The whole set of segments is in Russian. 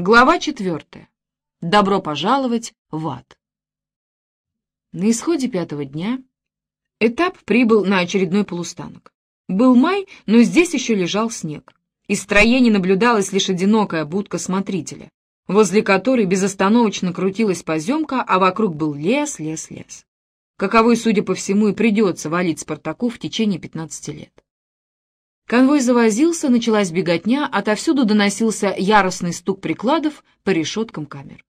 Глава четвертая. Добро пожаловать в ад. На исходе пятого дня этап прибыл на очередной полустанок. Был май, но здесь еще лежал снег. Из строений наблюдалась лишь одинокая будка смотрителя, возле которой безостановочно крутилась поземка, а вокруг был лес, лес, лес. Каковой, судя по всему, и придется валить Спартаку в течение 15 лет. Конвой завозился, началась беготня, отовсюду доносился яростный стук прикладов по решеткам камер.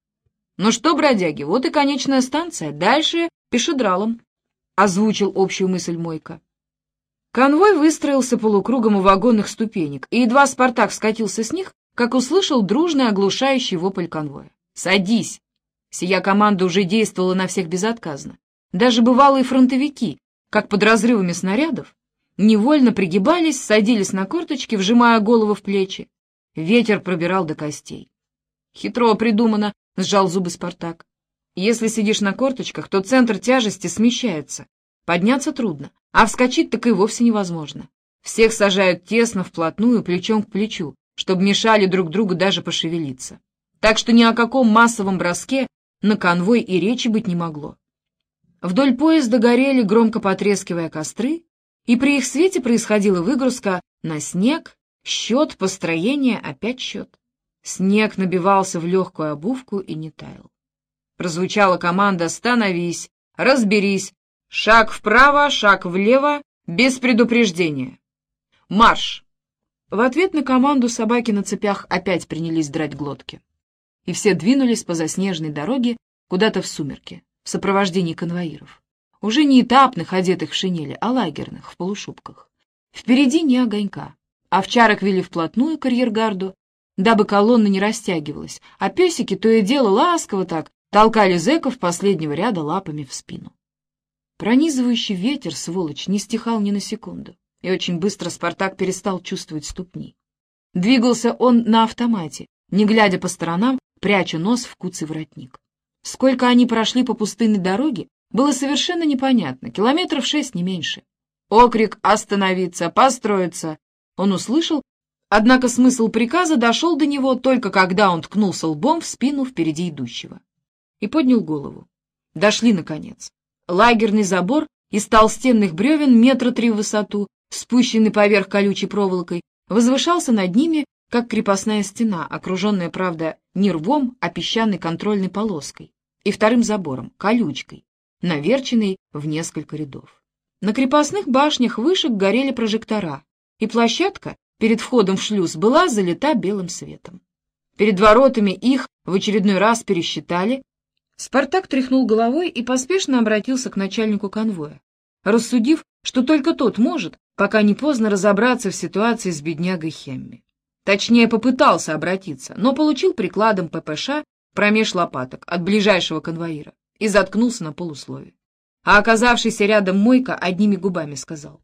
«Ну что, бродяги, вот и конечная станция, дальше пешедралом», — озвучил общую мысль Мойка. Конвой выстроился полукругом у вагонных ступенек, и едва Спартак скатился с них, как услышал дружный оглушающий вопль конвоя. «Садись!» Сия команда уже действовала на всех безотказно. Даже бывалые фронтовики, как под разрывами снарядов, невольно пригибались, садились на корточки, вжимая голову в плечи. Ветер пробирал до костей. Хитро придумано, сжал зубы Спартак. Если сидишь на корточках, то центр тяжести смещается. Подняться трудно, а вскочить так и вовсе невозможно. Всех сажают тесно, вплотную, плечом к плечу, чтобы мешали друг другу даже пошевелиться. Так что ни о каком массовом броске на конвой и речи быть не могло. Вдоль поезда горели, громко потрескивая костры, и при их свете происходила выгрузка на снег, счет, построение, опять счет. Снег набивался в легкую обувку и не таял. Прозвучала команда «Становись! Разберись! Шаг вправо, шаг влево, без предупреждения! Марш!» В ответ на команду собаки на цепях опять принялись драть глотки. И все двинулись по заснеженной дороге куда-то в сумерки, в сопровождении конвоиров уже не этапных, одетых в шинели, а лагерных, в полушубках. Впереди не огонька. Овчарок вели вплотную к арьергарду, дабы колонна не растягивалась, а песики то и дело ласково так толкали зэков последнего ряда лапами в спину. Пронизывающий ветер, сволочь, не стихал ни на секунду, и очень быстро Спартак перестал чувствовать ступни. Двигался он на автомате, не глядя по сторонам, пряча нос в куцый воротник. Сколько они прошли по пустынной дороге, было совершенно непонятно, километров шесть, не меньше. Окрик «Остановиться! Построиться!» он услышал, однако смысл приказа дошел до него только когда он ткнулся лбом в спину впереди идущего. И поднял голову. Дошли, наконец. Лагерный забор из толстенных бревен метра три в высоту, спущенный поверх колючей проволокой, возвышался над ними, как крепостная стена, окруженная, правда, не рвом, а песчаной контрольной полоской и вторым забором, колючкой, наверченный в несколько рядов. На крепостных башнях вышек горели прожектора, и площадка перед входом в шлюз была залита белым светом. Перед воротами их в очередной раз пересчитали. Спартак тряхнул головой и поспешно обратился к начальнику конвоя, рассудив, что только тот может, пока не поздно разобраться в ситуации с беднягой Хемми. Точнее, попытался обратиться, но получил прикладом ППШ промеж лопаток от ближайшего конвоира и заткнулся на полуслове. А оказавшийся рядом Мойка одними губами сказал.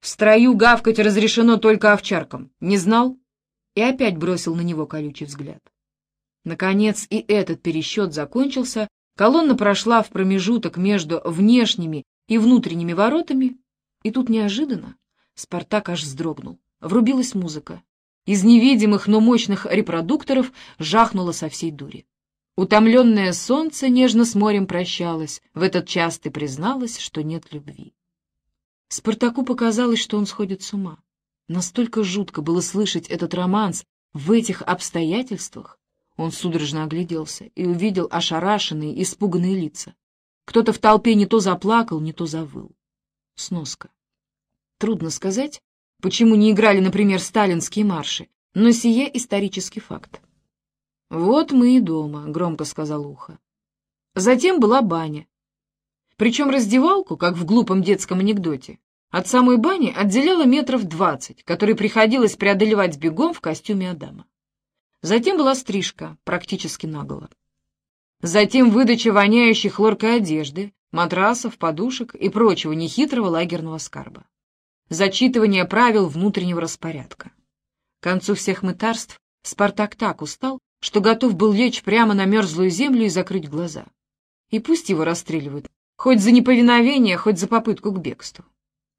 «В строю гавкать разрешено только овчаркам. Не знал?» И опять бросил на него колючий взгляд. Наконец и этот пересчет закончился, колонна прошла в промежуток между внешними и внутренними воротами, и тут неожиданно Спартак аж вздрогнул. Врубилась музыка. Из невидимых, но мощных репродукторов жахнуло со всей дури. Утомленное солнце нежно с морем прощалось, в этот час ты призналась, что нет любви. Спартаку показалось, что он сходит с ума. Настолько жутко было слышать этот романс в этих обстоятельствах. Он судорожно огляделся и увидел ошарашенные, испуганные лица. Кто-то в толпе не то заплакал, не то завыл. Сноска. Трудно сказать, почему не играли, например, сталинские марши, но сие исторический факт. «Вот мы и дома», — громко сказал Ухо. Затем была баня. Причем раздевалку, как в глупом детском анекдоте, от самой бани отделяло метров двадцать, которые приходилось преодолевать бегом в костюме Адама. Затем была стрижка, практически наголо. Затем выдача воняющей хлоркой одежды, матрасов, подушек и прочего нехитрого лагерного скарба. Зачитывание правил внутреннего распорядка. К концу всех мытарств Спартак так устал, что готов был лечь прямо на мерзлую землю и закрыть глаза. И пусть его расстреливают, хоть за неповиновение, хоть за попытку к бегству.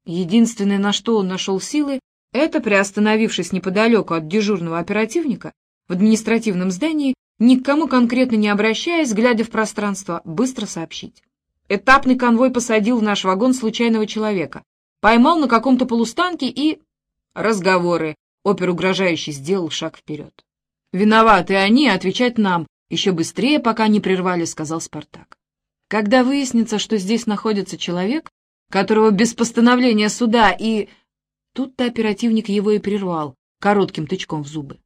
Единственное, на что он нашел силы, это, приостановившись неподалеку от дежурного оперативника, в административном здании, ни к кому конкретно не обращаясь, глядя в пространство, быстро сообщить. Этапный конвой посадил в наш вагон случайного человека, поймал на каком-то полустанке и... Разговоры. Опер угрожающий сделал шаг вперед. «Виноваты они, отвечать нам. Еще быстрее, пока не прервали», — сказал Спартак. Когда выяснится, что здесь находится человек, которого без постановления суда и... Тут-то оперативник его и прервал, коротким тычком в зубы.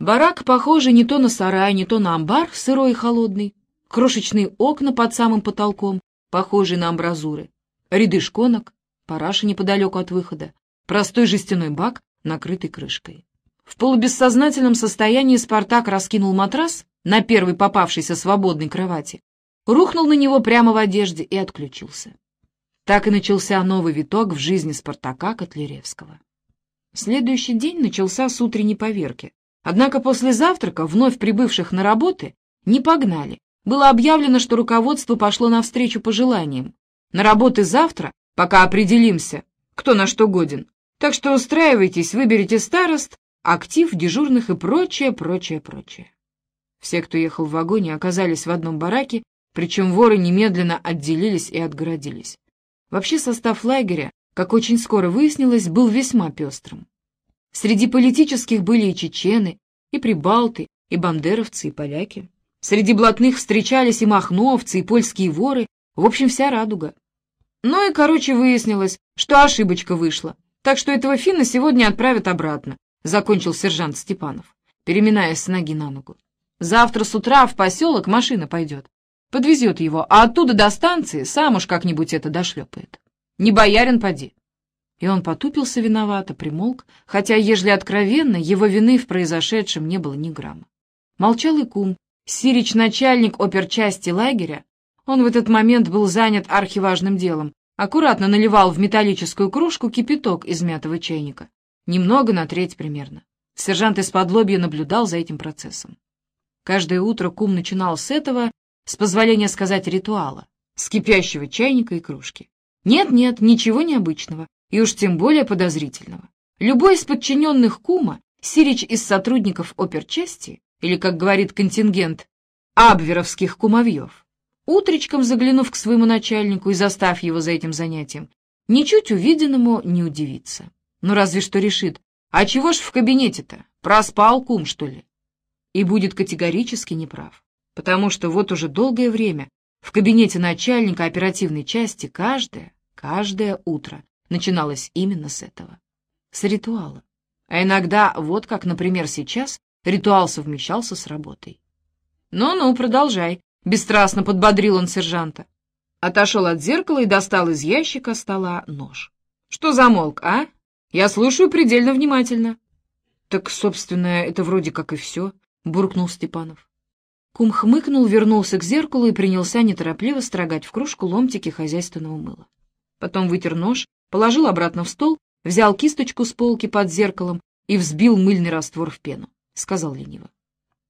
Барак, похожий не то на сарай, не то на амбар, сырой и холодный, крошечные окна под самым потолком, похожие на амбразуры, ряды шконок, параша неподалеку от выхода, простой жестяной бак, накрытый крышкой. В полубессознательном состоянии Спартак раскинул матрас на первой попавшейся свободной кровати, рухнул на него прямо в одежде и отключился. Так и начался новый виток в жизни Спартака Котляревского. Следующий день начался с утренней поверки. Однако после завтрака вновь прибывших на работы не погнали. Было объявлено, что руководство пошло навстречу пожеланиям. На работы завтра, пока определимся, кто на что годен. Так что устраивайтесь, выберите старост, актив, дежурных и прочее, прочее, прочее. Все, кто ехал в вагоне, оказались в одном бараке, причем воры немедленно отделились и отгородились. Вообще состав лагеря, как очень скоро выяснилось, был весьма пестрым. Среди политических были и чечены, и прибалты, и бандеровцы, и поляки. Среди блатных встречались и махновцы, и польские воры, в общем, вся радуга. Ну и, короче, выяснилось, что ошибочка вышла, так что этого финна сегодня отправят обратно, закончил сержант Степанов, переминаясь с ноги на ногу. Завтра с утра в поселок машина пойдет. Подвезет его, а оттуда до станции сам уж как-нибудь это дошлепает. Не боярин поди. И он потупился виновато, примолк, хотя, ежели откровенно, его вины в произошедшем не было ни грамма. Молчал и кум, Сирич, начальник оперчасти лагеря. Он в этот момент был занят архиважным делом, аккуратно наливал в металлическую кружку кипяток из мятого чайника. Немного на треть примерно. Сержант из-под наблюдал за этим процессом. Каждое утро кум начинал с этого, с позволения сказать ритуала, с кипящего чайника и кружки. Нет-нет, ничего необычного и уж тем более подозрительного. Любой из подчиненных Кума, Сирич из сотрудников оперчасти, или, как говорит контингент, абверовских кумовьев, утречком заглянув к своему начальнику и застав его за этим занятием, ничуть увиденному не удивится. Ну, разве что решит, а чего ж в кабинете-то, проспал кум, что ли? И будет категорически неправ, потому что вот уже долгое время в кабинете начальника оперативной части каждое, каждое утро начиналось именно с этого. С ритуала. А иногда, вот как, например, сейчас, ритуал совмещался с работой. «Ну-ну, продолжай», — бесстрастно подбодрил он сержанта. Отошел от зеркала и достал из ящика стола нож. «Что замолк, а? Я слушаю предельно внимательно». «Так, собственно, это вроде как и все», — буркнул Степанов. Кум хмыкнул, вернулся к зеркалу и принялся неторопливо строгать в кружку ломтики хозяйственного мыла. Потом вытер нож положил обратно в стол, взял кисточку с полки под зеркалом и взбил мыльный раствор в пену. Сказал лениво.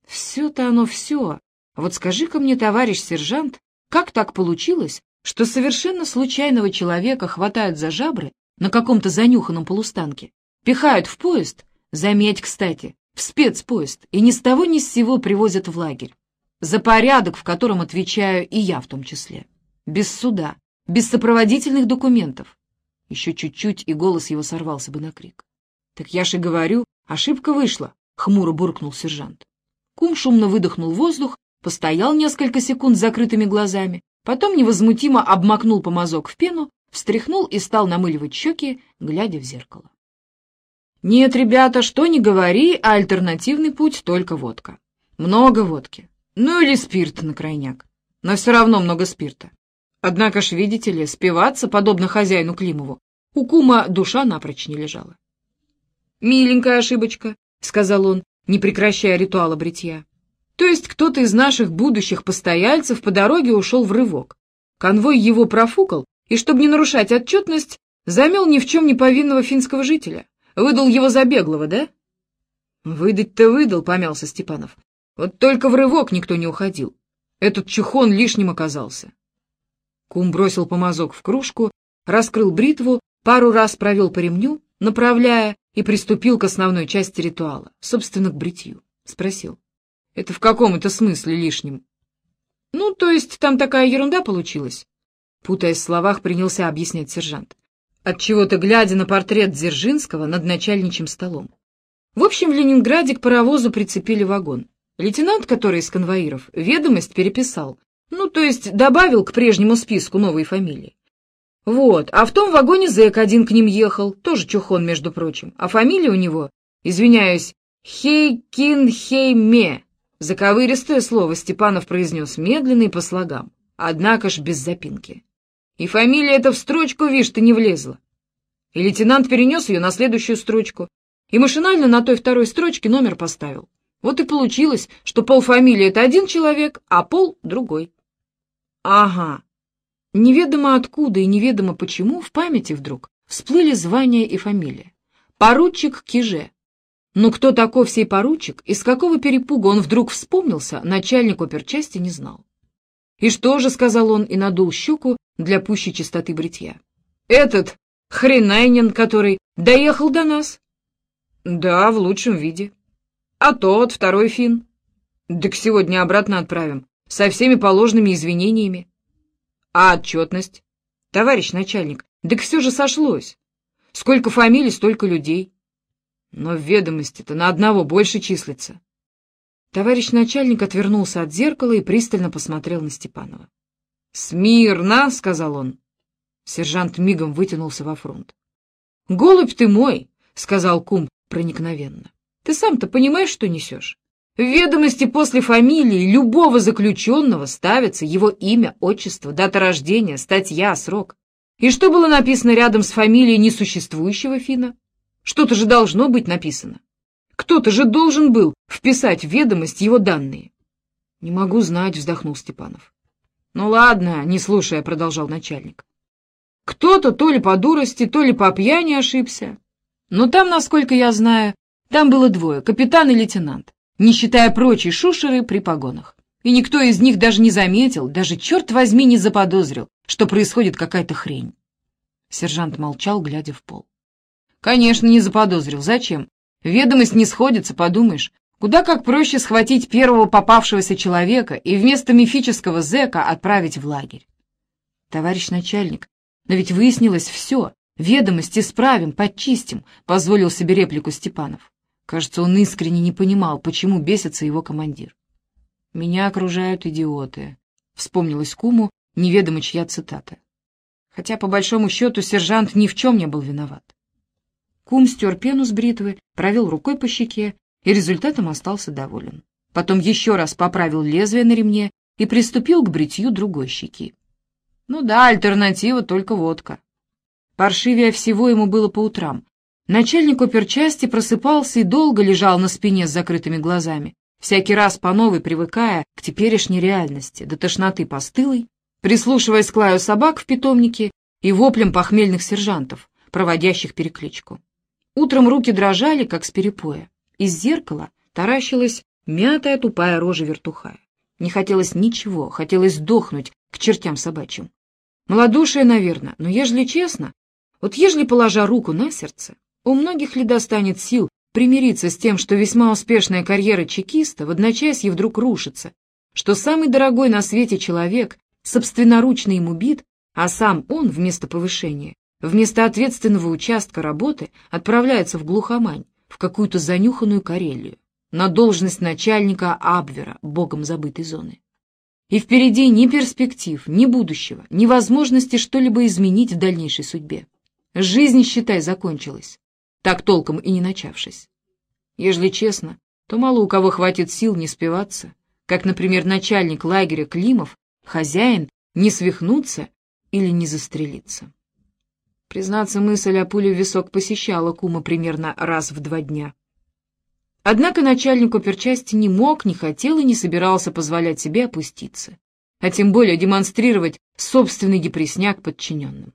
«Все-то оно все. Вот скажи-ка мне, товарищ сержант, как так получилось, что совершенно случайного человека хватают за жабры на каком-то занюханном полустанке, пихают в поезд, заметь, кстати, в спецпоезд, и ни с того ни с сего привозят в лагерь. За порядок, в котором отвечаю и я в том числе. Без суда, без сопроводительных документов. Еще чуть-чуть, и голос его сорвался бы на крик. — Так я же говорю, ошибка вышла, — хмуро буркнул сержант. Кум шумно выдохнул воздух, постоял несколько секунд с закрытыми глазами, потом невозмутимо обмакнул помазок в пену, встряхнул и стал намыливать щеки, глядя в зеркало. Нет, ребята, что ни говори, а альтернативный путь только водка. Много водки. Ну или спирт на крайняк. Но все равно много спирта. Однако ж, видите ли, спиваться, подобно хозяину Климову, у кума душа напрочь не лежала. «Миленькая ошибочка», — сказал он, не прекращая ритуала бритья. «То есть кто-то из наших будущих постояльцев по дороге ушел в рывок. Конвой его профукал, и, чтобы не нарушать отчетность, замел ни в чем не повинного финского жителя. Выдал его за беглого, да?» «Выдать-то выдал», — помялся Степанов. «Вот только в рывок никто не уходил. Этот чухон лишним оказался. Кум бросил помазок в кружку, раскрыл бритву, пару раз провел по ремню, направляя, и приступил к основной части ритуала, собственно, к бритью. Спросил. Это в каком это смысле лишнем? Ну, то есть там такая ерунда получилась? Путаясь в словах, принялся объяснять сержант. Отчего-то глядя на портрет Дзержинского над начальничьим столом. В общем, в Ленинграде к паровозу прицепили вагон. Лейтенант, который из конвоиров, ведомость переписал. Ну, то есть добавил к прежнему списку новые фамилии. Вот, а в том вагоне зэк один к ним ехал, тоже чухон, между прочим. А фамилия у него, извиняюсь, Хейкинхейме. Заковыристое слово Степанов произнес медленно и по слогам, однако ж без запинки. И фамилия эта в строчку, вишь, ты не влезла. И лейтенант перенес ее на следующую строчку, и машинально на той второй строчке номер поставил. Вот и получилось, что полфамилии — это один человек, а пол — другой. Ага. Неведомо откуда и неведомо почему в памяти вдруг всплыли звания и фамилия. Поручик Киже. Но кто такой сей поручик, из какого перепуга он вдруг вспомнился, начальник оперчасти не знал. «И что же?» — сказал он и надул щеку для пущей чистоты бритья. «Этот хренайнин, который доехал до нас?» «Да, в лучшем виде». «А тот, второй фин?» «Так сегодня обратно отправим, со всеми положенными извинениями». «А отчетность?» «Товарищ начальник, так все же сошлось. Сколько фамилий, столько людей». Но в ведомости-то на одного больше числится. Товарищ начальник отвернулся от зеркала и пристально посмотрел на Степанова. «Смирно!» — сказал он. Сержант мигом вытянулся во фронт. «Голубь ты мой!» — сказал кум проникновенно. «Ты сам-то понимаешь, что несешь? В ведомости после фамилии любого заключенного ставится его имя, отчество, дата рождения, статья, срок. И что было написано рядом с фамилией несуществующего Фина? Что-то же должно быть написано. Кто-то же должен был вписать в ведомость его данные. — Не могу знать, — вздохнул Степанов. — Ну ладно, не слушая, — продолжал начальник. Кто-то то ли по дурости, то ли по пьяни ошибся. Но там, насколько я знаю, там было двое, капитан и лейтенант, не считая прочей шушеры при погонах. И никто из них даже не заметил, даже, черт возьми, не заподозрил, что происходит какая-то хрень. Сержант молчал, глядя в пол. Конечно, не заподозрил. Зачем? Ведомость не сходится, подумаешь. Куда как проще схватить первого попавшегося человека и вместо мифического зэка отправить в лагерь. Товарищ начальник, но ведь выяснилось все. Ведомость исправим, подчистим, позволил себе реплику Степанов. Кажется, он искренне не понимал, почему бесится его командир. «Меня окружают идиоты», — вспомнилась куму неведомо чья цитата. Хотя, по большому счету, сержант ни в чем не был виноват. Кум стер пену с бритвы, провел рукой по щеке и результатом остался доволен. Потом еще раз поправил лезвие на ремне и приступил к бритью другой щеки. Ну да, альтернатива только водка. Паршивее всего ему было по утрам. Начальник оперчасти просыпался и долго лежал на спине с закрытыми глазами, всякий раз по новой привыкая к теперешней реальности, до тошноты постылой, прислушиваясь к лаю собак в питомнике и воплям похмельных сержантов, проводящих перекличку. Утром руки дрожали, как с перепоя. Из зеркала таращилась мятая тупая рожа вертухая. Не хотелось ничего, хотелось сдохнуть к чертям собачьим. Молодушие, наверное, но ежели честно, вот ежели положа руку на сердце, у многих ли достанет сил примириться с тем, что весьма успешная карьера чекиста в одночасье вдруг рушится, что самый дорогой на свете человек собственноручно ему бит, а сам он вместо повышения вместо ответственного участка работы отправляется в глухомань, в какую-то занюханную Карелию, на должность начальника Абвера, богом забытой зоны. И впереди ни перспектив, ни будущего, ни возможности что-либо изменить в дальнейшей судьбе. Жизнь, считай, закончилась, так толком и не начавшись. Ежели честно, то мало у кого хватит сил не спиваться, как, например, начальник лагеря Климов, хозяин, не свихнуться или не застрелиться. Признаться, мысль о пуле в висок посещала кума примерно раз в два дня. Однако начальник оперчасти не мог, не хотел и не собирался позволять себе опуститься, а тем более демонстрировать собственный депресняк подчиненным.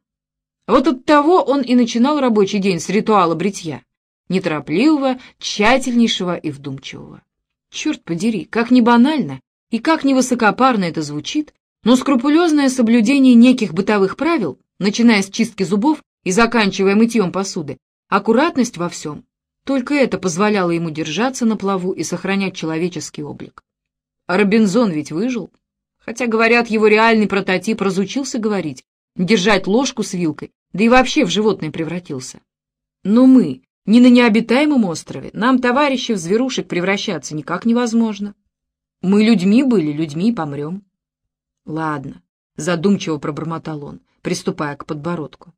Вот от того он и начинал рабочий день с ритуала бритья, неторопливого, тщательнейшего и вдумчивого. Черт подери, как не банально и как не высокопарно это звучит, но скрупулезное соблюдение неких бытовых правил начиная с чистки зубов и заканчивая мытьем посуды, аккуратность во всем. Только это позволяло ему держаться на плаву и сохранять человеческий облик. А Робинзон ведь выжил. Хотя, говорят, его реальный прототип разучился говорить, держать ложку с вилкой, да и вообще в животное превратился. Но мы не на необитаемом острове, нам, товарищи, в зверушек превращаться никак невозможно. Мы людьми были, людьми помрем. Ладно, задумчиво пробормотал он, приступая к подбородку.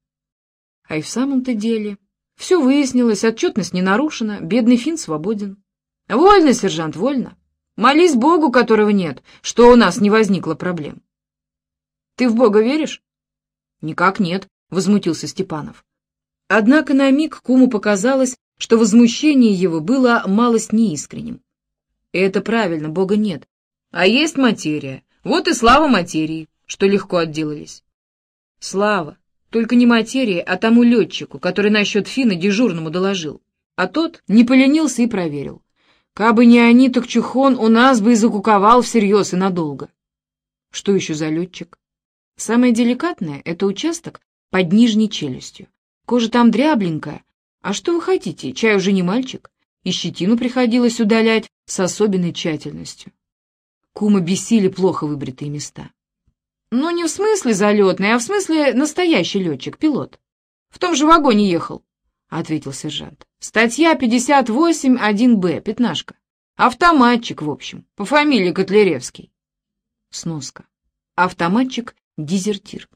А и в самом-то деле все выяснилось, отчетность не нарушена, бедный фин свободен. Вольно, сержант, вольно. Молись Богу, которого нет, что у нас не возникло проблем. Ты в Бога веришь? Никак нет, возмутился Степанов. Однако на миг куму показалось, что возмущение его было малость неискренним. И это правильно, Бога нет. А есть материя. Вот и слава материи, что легко отделались. Слава. Только не материи, а тому летчику, который насчет Фина дежурному доложил. А тот не поленился и проверил. Кабы не они, так Чухон у нас бы и закуковал всерьез и надолго. Что еще за летчик? Самое деликатное — это участок под нижней челюстью. Кожа там дрябленькая. А что вы хотите, чай уже не мальчик? И щетину приходилось удалять с особенной тщательностью. Кума бесили плохо выбритые места. Ну, не в смысле залетный, а в смысле настоящий летчик, пилот. В том же вагоне ехал, — ответил сержант. Статья 58.1б, пятнашка. Автоматчик, в общем, по фамилии Котляревский. Сноска. Автоматчик, дезертир.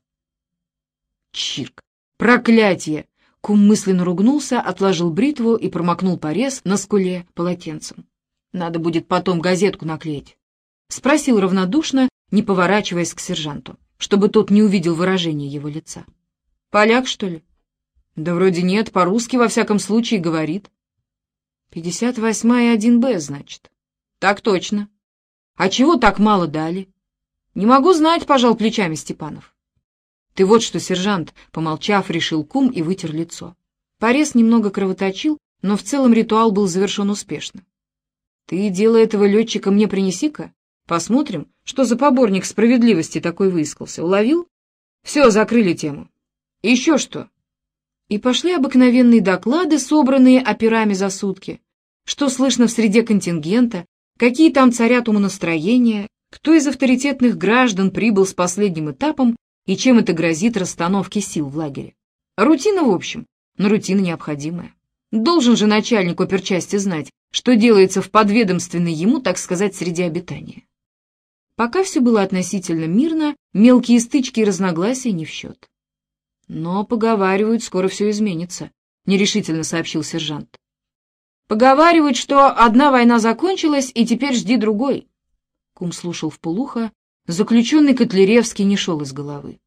Чирк. Проклятие! Кум мысленно ругнулся, отложил бритву и промокнул порез на скуле полотенцем. Надо будет потом газетку наклеить. Спросил равнодушно, не поворачиваясь к сержанту, чтобы тот не увидел выражения его лица. «Поляк, что ли?» «Да вроде нет, по-русски, во всяком случае, говорит». «Пятьдесят восьмая один Б, значит». «Так точно». «А чего так мало дали?» «Не могу знать», — пожал плечами Степанов. «Ты вот что, сержант», — помолчав, решил кум и вытер лицо. Порез немного кровоточил, но в целом ритуал был завершен успешно. «Ты дело этого летчика мне принеси-ка. Посмотрим, что за поборник справедливости такой выискался? Уловил? Все, закрыли тему. еще что? И пошли обыкновенные доклады, собранные операми за сутки. Что слышно в среде контингента, какие там царят умонастроения, кто из авторитетных граждан прибыл с последним этапом и чем это грозит расстановке сил в лагере. Рутина, в общем, но рутина необходимая. Должен же начальник оперчасти знать, что делается в подведомственной ему, так сказать, среде обитания. Пока все было относительно мирно, мелкие стычки и разногласия не в счет. Но, поговаривают, скоро все изменится, — нерешительно сообщил сержант. Поговаривают, что одна война закончилась, и теперь жди другой. Кум слушал вполуха, заключенный Котляревский не шел из головы.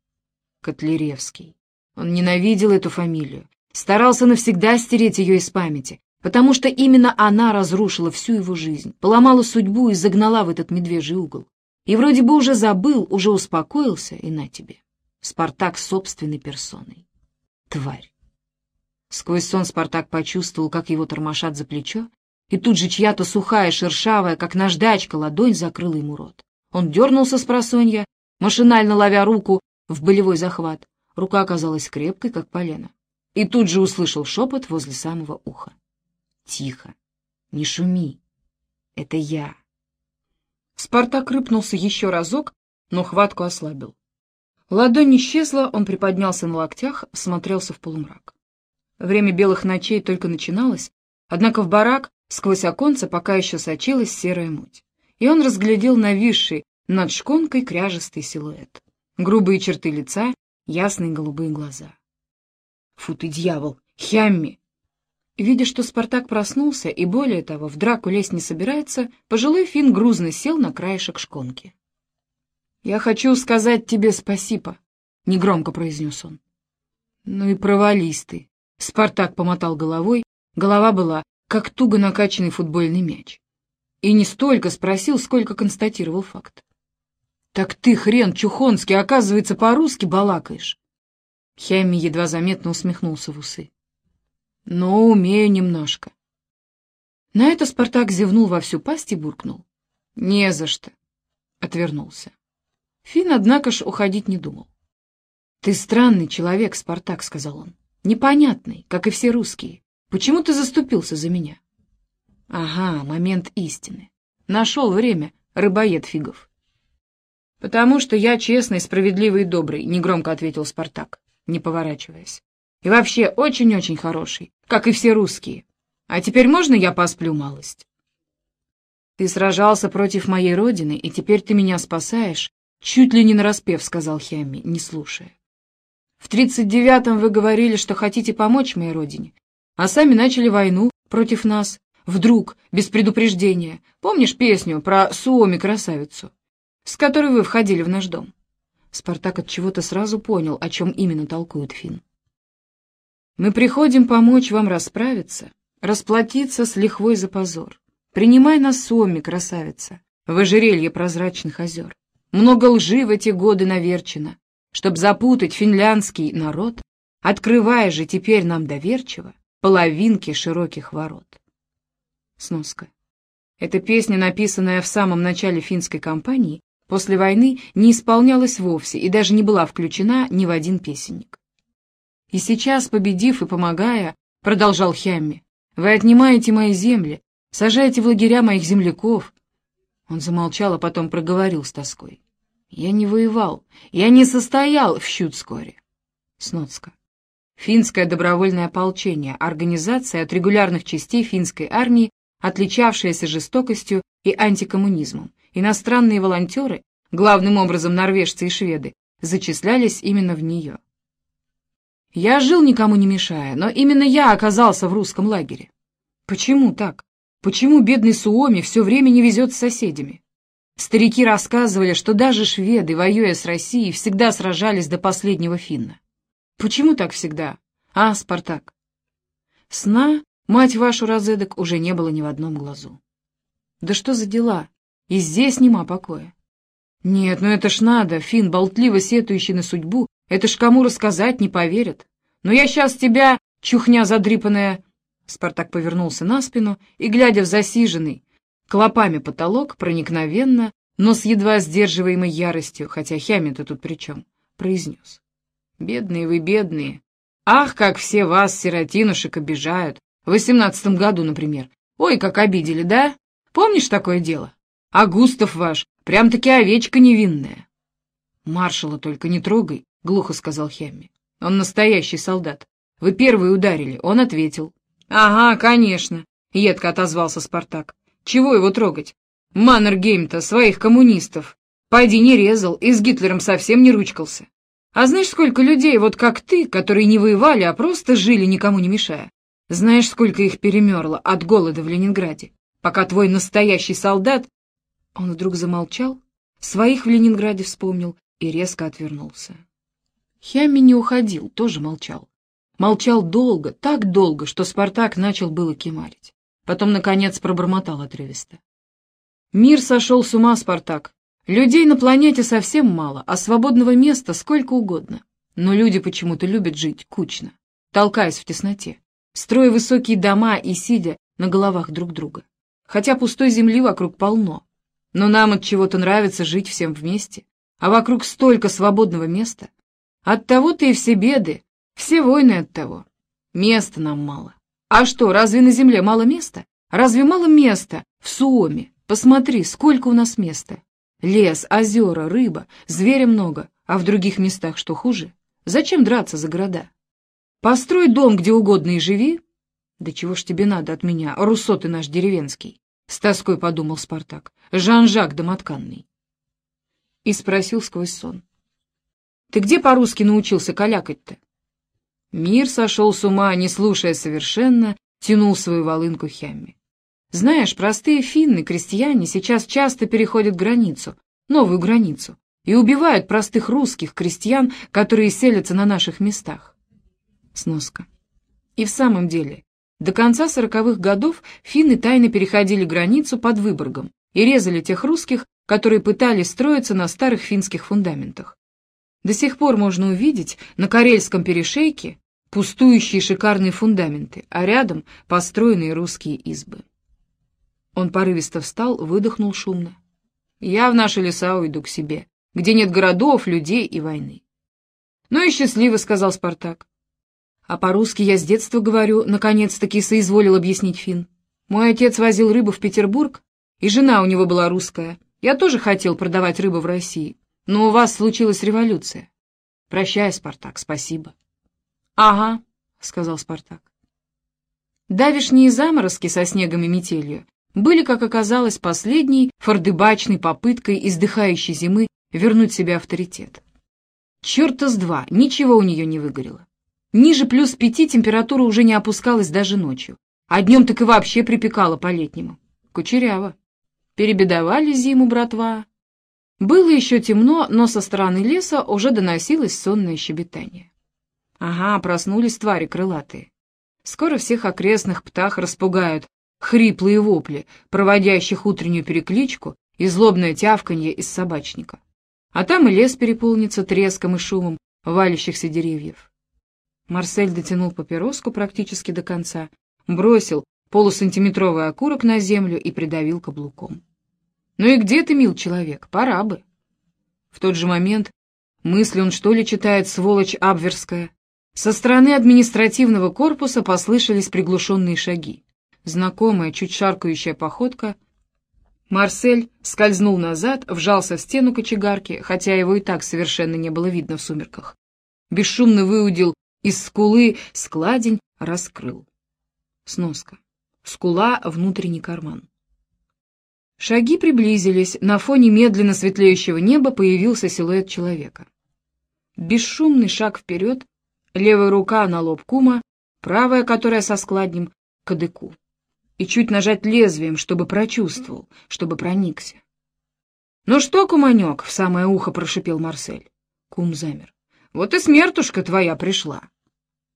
Котляревский. Он ненавидел эту фамилию, старался навсегда стереть ее из памяти, потому что именно она разрушила всю его жизнь, поломала судьбу и загнала в этот медвежий угол. И вроде бы уже забыл, уже успокоился, и на тебе. Спартак собственной персоной. Тварь. Сквозь сон Спартак почувствовал, как его тормошат за плечо, и тут же чья-то сухая, шершавая, как наждачка, ладонь закрыла ему рот. Он дернулся с просонья, машинально ловя руку в болевой захват. Рука оказалась крепкой, как полено. И тут же услышал шепот возле самого уха. «Тихо, не шуми, это я». Спартак рыпнулся еще разок, но хватку ослабил. Ладонь исчезла, он приподнялся на локтях, смотрелся в полумрак. Время белых ночей только начиналось, однако в барак сквозь оконце пока еще сочилась серая муть, и он разглядел нависший над шконкой кряжестый силуэт. Грубые черты лица, ясные голубые глаза. «Фу ты, дьявол! Хямми!» Видя, что Спартак проснулся и, более того, в драку лезть не собирается, пожилой фин грузно сел на краешек шконки. «Я хочу сказать тебе спасибо», — негромко произнес он. «Ну и провались ты», — Спартак помотал головой, голова была, как туго накачанный футбольный мяч. И не столько спросил, сколько констатировал факт. «Так ты, хрен чухонский, оказывается, по-русски балакаешь». Хямми едва заметно усмехнулся в усы но умею немножко. На это Спартак зевнул во всю пасть и буркнул. «Не за что», — отвернулся. Фин, однако ж, уходить не думал. «Ты странный человек, Спартак», — сказал он. «Непонятный, как и все русские. Почему ты заступился за меня? Ага, момент истины. Нашел время, рыбоед фигов. «Потому что я честный, справедливый и добрый», — негромко ответил Спартак, не поворачиваясь. «И вообще очень-очень хороший, как и все русские. А теперь можно я посплю малость?» «Ты сражался против моей родины, и теперь ты меня спасаешь?» «Чуть ли не нараспев», — сказал Хямми, не слушая. «В тридцать девятом вы говорили, что хотите помочь моей родине, а сами начали войну против нас, вдруг, без предупреждения. Помнишь песню про Суоми-красавицу, с которой вы входили в наш дом?» Спартак от чего-то сразу понял, о чем именно толкует Финн. «Мы приходим помочь вам расправиться, расплатиться с лихвой за позор. Принимай нас, Суоми, красавица, в ожерелье прозрачных озер. Много лжи в эти годы наверчено, чтоб запутать финляндский народ, открывая же теперь нам доверчиво половинки широких ворот. Сноска. Эта песня, написанная в самом начале финской кампании, после войны не исполнялась вовсе и даже не была включена ни в один песенник. «И сейчас, победив и помогая, — продолжал Хямми, — вы отнимаете мои земли, сажаете в лагеря моих земляков». Он замолчал, а потом проговорил с тоской. «Я не воевал, я не состоял в Щутскоре». Сноцка. Финское добровольное ополчение — организация от регулярных частей финской армии, отличавшаяся жестокостью и антикоммунизмом. Иностранные волонтеры, главным образом норвежцы и шведы, зачислялись именно в нее. Я жил никому не мешая, но именно я оказался в русском лагере. Почему так? Почему бедный Суоми все время не везет с соседями? Старики рассказывали, что даже шведы, воюя с Россией, всегда сражались до последнего финна. Почему так всегда? А, Спартак? Сна Мать вашу розедок уже не было ни в одном глазу. Да что за дела? И здесь нема покоя. Нет, ну это ж надо, Фин, болтливо сетующий на судьбу, это ж кому рассказать не поверят. Но я сейчас тебя, чухня задрипанная... Спартак повернулся на спину и, глядя в засиженный, клопами потолок, проникновенно, но с едва сдерживаемой яростью, хотя Хямин-то тут при чем, произнес. «Бедные вы, бедные! Ах, как все вас, сиротинушек, обижают! В восемнадцатом году, например. Ой, как обидели, да? Помнишь такое дело? А Густав ваш, прям-таки овечка невинная. Маршала только не трогай, — глухо сказал Хемми. Он настоящий солдат. Вы первые ударили, он ответил. Ага, конечно, — едко отозвался Спартак. Чего его трогать? Маннергейм-то своих коммунистов. Пойди не резал и с Гитлером совсем не ручкался. А знаешь, сколько людей, вот как ты, которые не воевали, а просто жили, никому не мешая? Знаешь, сколько их перемерло от голода в Ленинграде, пока твой настоящий солдат...» Он вдруг замолчал, своих в Ленинграде вспомнил и резко отвернулся. Хями не уходил, тоже молчал. Молчал долго, так долго, что Спартак начал было кемарить. Потом, наконец, пробормотал отрывисто. «Мир сошел с ума, Спартак. Людей на планете совсем мало, а свободного места сколько угодно. Но люди почему-то любят жить кучно, толкаясь в тесноте строя высокие дома и сидя на головах друг друга. Хотя пустой земли вокруг полно. Но нам от чего-то нравится жить всем вместе, а вокруг столько свободного места. От того-то и все беды, все войны от того. Места нам мало. А что, разве на земле мало места? Разве мало места в Суоме? Посмотри, сколько у нас места. Лес, озера, рыба, зверя много, а в других местах что хуже? Зачем драться за города? Построй дом где угодно и живи. Да чего ж тебе надо от меня, Руссо ты наш деревенский? С тоской подумал Спартак. Жан-Жак домотканный. И спросил сквозь сон. Ты где по-русски научился калякать-то? Мир сошел с ума, не слушая совершенно, тянул свою волынку Хямми. Знаешь, простые финны, крестьяне, сейчас часто переходят границу, новую границу, и убивают простых русских крестьян, которые селятся на наших местах. Сноска. И в самом деле, до конца сороковых годов финны тайно переходили границу под Выборгом и резали тех русских, которые пытались строиться на старых финских фундаментах. До сих пор можно увидеть на Карельском перешейке пустующие шикарные фундаменты, а рядом построенные русские избы. Он порывисто встал, выдохнул шумно. «Я в наши леса уйду к себе, где нет городов, людей и войны». «Ну и счастливо», — сказал Спартак. А по-русски я с детства говорю, наконец-таки соизволил объяснить Финн. Мой отец возил рыбу в Петербург, и жена у него была русская. Я тоже хотел продавать рыбу в России, но у вас случилась революция. Прощай, Спартак, спасибо. — Ага, — сказал Спартак. Давишние заморозки со снегом и метелью были, как оказалось, последней фордыбачной попыткой издыхающей зимы вернуть себе авторитет. Черта с два, ничего у нее не выгорело. Ниже плюс пяти температура уже не опускалась даже ночью, а днем так и вообще припекала по-летнему. Кучеряво. Перебедовали зиму, братва. Было еще темно, но со стороны леса уже доносилось сонное щебетание. Ага, проснулись твари крылатые. Скоро всех окрестных птах распугают хриплые вопли, проводящих утреннюю перекличку и злобное тявканье из собачника. А там и лес переполнится треском и шумом валящихся деревьев. Марсель дотянул папироску практически до конца, бросил полусантиметровый окурок на землю и придавил каблуком. «Ну и где ты, мил человек? Пора бы». В тот же момент мысли он что ли читает, сволочь Абверская. Со стороны административного корпуса послышались приглушенные шаги. Знакомая, чуть шаркающая походка. Марсель скользнул назад, вжался в стену кочегарки, хотя его и так совершенно не было видно в сумерках. Бесшумно выудил из скулы складень, раскрыл. Сноска. Скула — внутренний карман. Шаги приблизились, на фоне медленно светлеющего неба появился силуэт человека. Бесшумный шаг вперед, левая рука на лоб кума, правая, которая со складнем, к кадыку. И чуть нажать лезвием, чтобы прочувствовал, чтобы проникся. «Ну что, куманек?» — в самое ухо прошипел Марсель. Кум замер. «Вот и смертушка твоя пришла.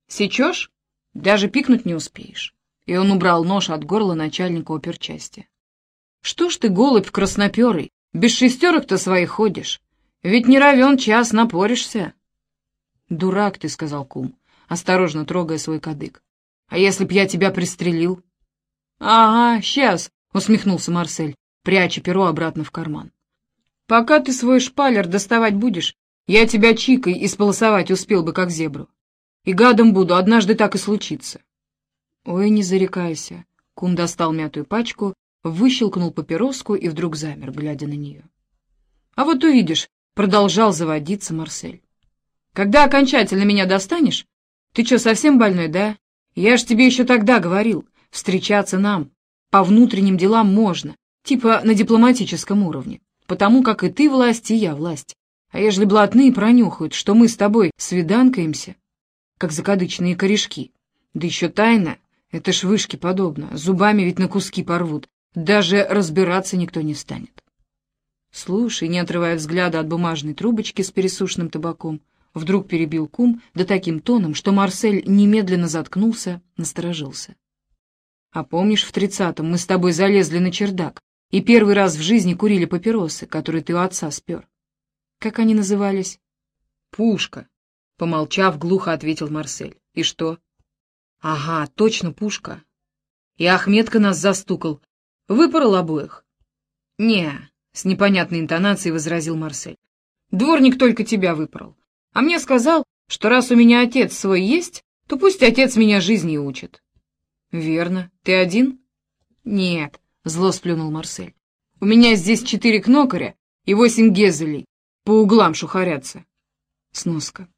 Сечешь? Даже пикнуть не успеешь». И он убрал нож от горла начальника оперчасти. Что ж ты, голубь красноперый, без шестерок-то своих ходишь? Ведь не равен час напоришься. Дурак ты, — сказал кум, осторожно трогая свой кадык. А если б я тебя пристрелил? Ага, сейчас, — усмехнулся Марсель, пряча перо обратно в карман. Пока ты свой шпалер доставать будешь, я тебя чикой исполосовать успел бы, как зебру. И гадом буду, однажды так и случится. Ой, не зарекайся. Кум достал мятую пачку выщелкнул папироску и вдруг замер, глядя на нее. «А вот увидишь», — продолжал заводиться Марсель. «Когда окончательно меня достанешь? Ты что, совсем больной, да? Я ж тебе еще тогда говорил, встречаться нам. По внутренним делам можно, типа на дипломатическом уровне, потому как и ты власть, и я власть. А ежели блатные пронюхают, что мы с тобой свиданкаемся, как закадычные корешки, да еще тайно, это ж вышки подобно, зубами ведь на куски порвут, даже разбираться никто не станет. Слушай, не отрывая взгляда от бумажной трубочки с пересушенным табаком, вдруг перебил кум, да таким тоном, что Марсель немедленно заткнулся, насторожился. А помнишь, в тридцатом мы с тобой залезли на чердак и первый раз в жизни курили папиросы, которые ты у отца спер? Как они назывались? Пушка. Помолчав, глухо ответил Марсель. И что? Ага, точно пушка. И Ахметка нас застукал, Выпорол обоих? Не, с непонятной интонацией возразил Марсель. Дворник только тебя выпорол. А мне сказал, что раз у меня отец свой есть, то пусть отец меня жизни учит. Верно. Ты один? Нет, зло сплюнул Марсель. У меня здесь четыре кнокаря и восемь гезелей. По углам шухарятся. Сноска.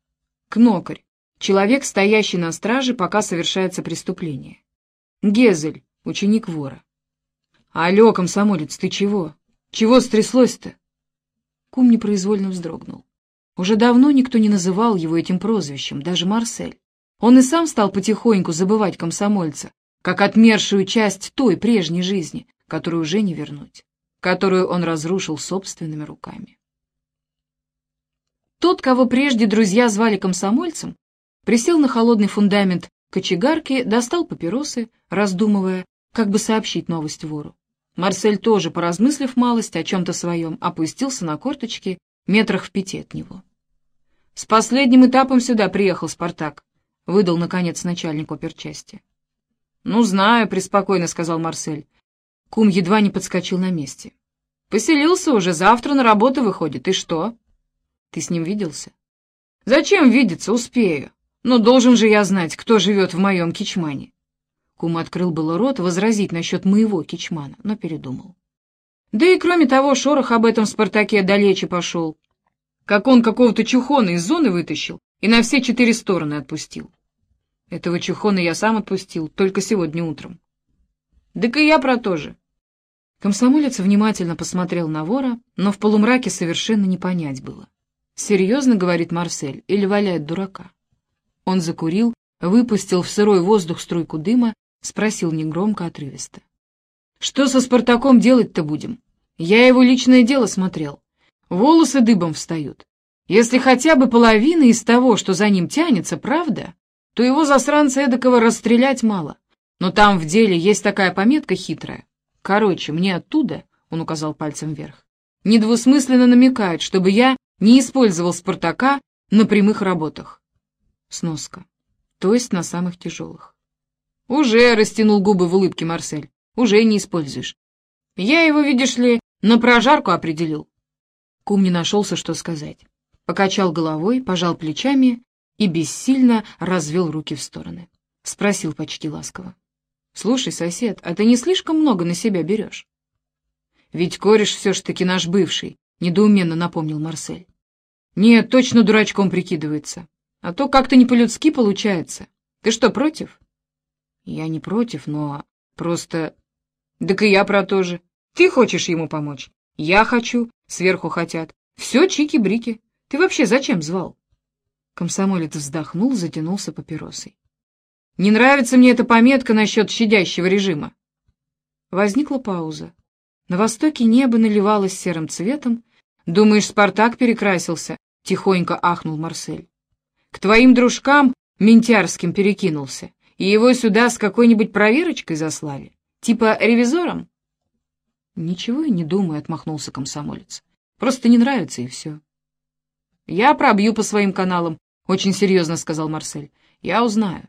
Кнокарь. Человек, стоящий на страже, пока совершается преступление. Гезель. Ученик вора. «Алло, комсомолец, ты чего? Чего стряслось-то?» Кум непроизвольно вздрогнул. Уже давно никто не называл его этим прозвищем, даже Марсель. Он и сам стал потихоньку забывать комсомольца, как отмершую часть той прежней жизни, которую уже не вернуть, которую он разрушил собственными руками. Тот, кого прежде друзья звали комсомольцем, присел на холодный фундамент кочегарки, достал папиросы, раздумывая, как бы сообщить новость вору. Марсель тоже, поразмыслив малость о чем-то своем, опустился на корточки метрах в пяти от него. «С последним этапом сюда приехал Спартак», — выдал, наконец, начальник оперчасти. «Ну, знаю», — преспокойно сказал Марсель. Кум едва не подскочил на месте. «Поселился уже, завтра на работу выходит. И что?» «Ты с ним виделся?» «Зачем видеться? Успею. Но должен же я знать, кто живет в моем кичмане. Кум открыл было рот возразить насчет моего кичмана, но передумал. Да и кроме того, шорох об этом Спартаке далече пошел. Как он какого-то чухона из зоны вытащил и на все четыре стороны отпустил. Этого чухона я сам отпустил, только сегодня утром. Так и я про то же. Комсомолец внимательно посмотрел на вора, но в полумраке совершенно не понять было. «Серьезно, — говорит Марсель, — или валяет дурака?» Он закурил, выпустил в сырой воздух струйку дыма, спросил негромко, отрывисто. «Что со Спартаком делать-то будем? Я его личное дело смотрел. Волосы дыбом встают. Если хотя бы половина из того, что за ним тянется, правда, то его засранца эдакого расстрелять мало. Но там в деле есть такая пометка хитрая. Короче, мне оттуда, — он указал пальцем вверх, — недвусмысленно намекают, чтобы я не использовал Спартака на прямых работах. Сноска. То есть на самых тяжелых. Уже растянул губы в улыбке Марсель. Уже не используешь. Я его, видишь ли, на прожарку определил. Кум не нашелся, что сказать. Покачал головой, пожал плечами и бессильно развел руки в стороны. Спросил почти ласково. «Слушай, сосед, а ты не слишком много на себя берешь?» «Ведь кореш все ж таки наш бывший», — недоуменно напомнил Марсель. «Нет, точно дурачком прикидывается. А то как-то не по-людски получается. Ты что, против?» «Я не против, но просто...» «Так и я про то же. Ты хочешь ему помочь? Я хочу, сверху хотят. Все чики-брики. Ты вообще зачем звал?» Комсомолец вздохнул, затянулся папиросой. «Не нравится мне эта пометка насчет щадящего режима». Возникла пауза. На востоке небо наливалось серым цветом. «Думаешь, Спартак перекрасился?» — тихонько ахнул Марсель. «К твоим дружкам ментярским перекинулся, и его сюда с какой-нибудь проверочкой заслали? Типа ревизором?» «Ничего и не думаю», — отмахнулся комсомолец. «Просто не нравится, и все». «Я пробью по своим каналам», — очень серьезно сказал Марсель. «Я узнаю.